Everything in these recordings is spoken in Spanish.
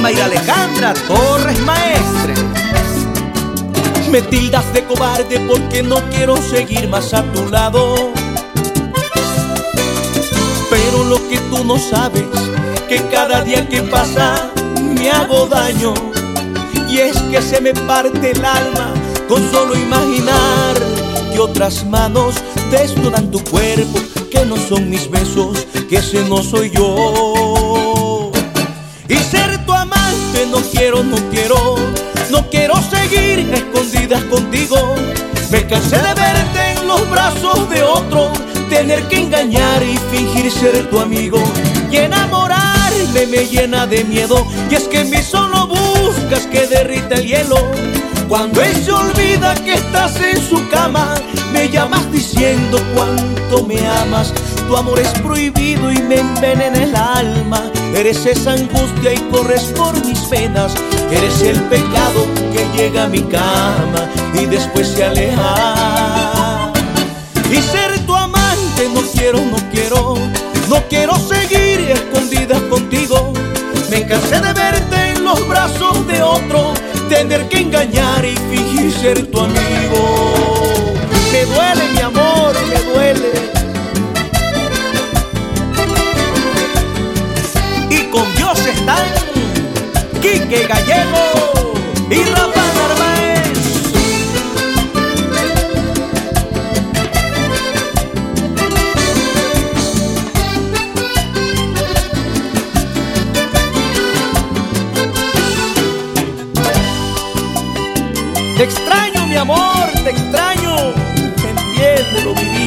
Mayra Alejandra Torres Maestre. Me tildas de cobarde porque no quiero seguir más a tu lado. Pero lo que tú no sabes, que cada día que pasa me hago daño. Y es que se me parte el alma con solo imaginar que otras manos desnudan tu cuerpo, que no son mis besos, que ese no soy yo. Y ser tu amante no quiero, no quiero, no quiero seguir escondidas contigo. Me cansé de verte en los brazos de otro, tener que engañar y fingir ser tu amigo. Y enamorarme me llena de miedo, y es que en mí solo buscas que derrita el hielo. Cuando él se olvida que estás en su cama, me llamas diciendo cuánto me amas. Tu amor es prohibido y me envenena el alma. Eres esa angustia y corres por mis venas. Eres el pecado que llega a mi cama y después se aleja. Y ser tu amante no quiero, no quiero, no quiero seguir escondidas contigo. Me cansé de verte en los brazos de otro tener que engañar y fingir ser tu amigo. Me duele mi amor, me duele. Quique Gallego y Rafa Narváez. Te extraño, mi amor, te extraño. Entiéndelo, mi vida.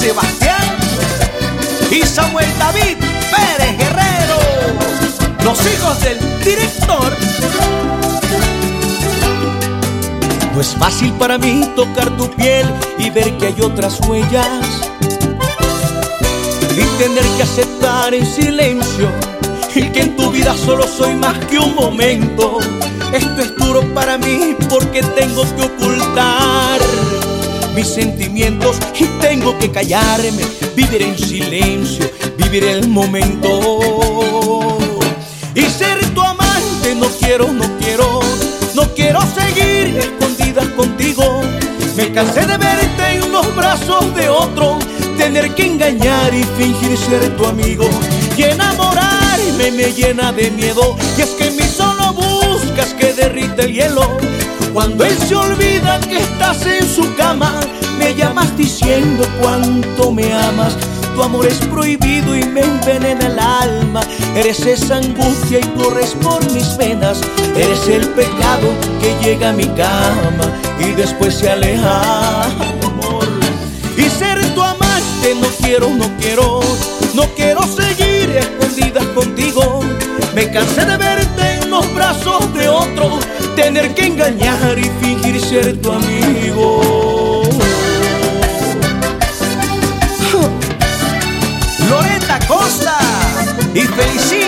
Sebastián y Samuel David Pérez Guerrero, los hijos del director. No es fácil para mí tocar tu piel y ver que hay otras huellas. Y tener que aceptar en silencio y que en tu vida solo soy más que un momento. Esto es duro para mí porque tengo que ocultar mis sentimientos y tengo que callarme, vivir en silencio, vivir el momento. Y ser tu amante no quiero, no quiero, no quiero seguir escondidas contigo. Me cansé de verte en los brazos de otro, tener que engañar y fingir ser tu amigo. Y enamorarme me llena de miedo, y es que en mí solo buscas que derrita el hielo. Cuando él se olvida que estás en su cama, me llamas diciendo cuánto me amas. Tu amor es prohibido y me envenena el alma. Eres esa angustia y corres por mis venas. Eres el pecado que llega a mi cama y después se aleja. Y ser tu amante no quiero, no quiero, no quiero seguir escondidas contigo. Me cansé de verte en los brazos de otro, tener que engañar y fingir ser tu amigo. Loreta Costa y Felicita